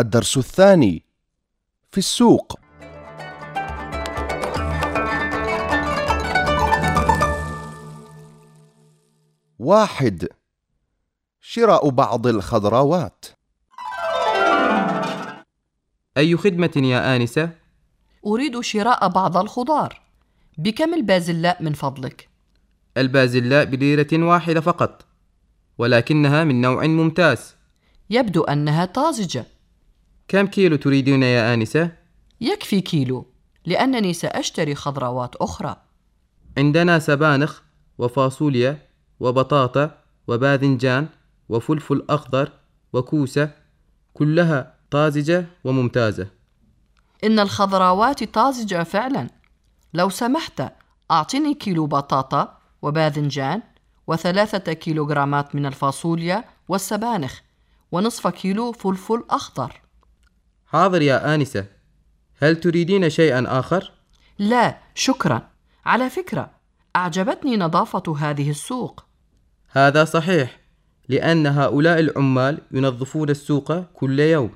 الدرس الثاني في السوق. واحد. شراء بعض الخضروات. أي خدمة يا آنسة؟ أريد شراء بعض الخضار. بكم البازلاء من فضلك؟ البازلاء بليرة واحدة فقط ولكنها من نوع ممتاز. يبدو أنها طازجة. كم كيلو تريدين يا آنسة؟ يكفي كيلو لأنني سأشتري خضروات أخرى. عندنا سبانخ وفاصوليا وبطاطا وباذنجان وفلفل أخضر وكوسة كلها طازجة وممتازة. إن الخضروات طازجة فعلا. لو سمحت أعطني كيلو بطاطا وباذنجان وثلاثة كيلوغرامات من الفاصوليا والسبانخ ونصف كيلو فلفل أخضر. حاضر يا آنسة. هل تريدين شيئا آخر؟ لا شكرا. على فكرة أعجبتني نظافة هذه السوق. هذا صحيح لأن هؤلاء العمال ينظفون السوق كل يوم.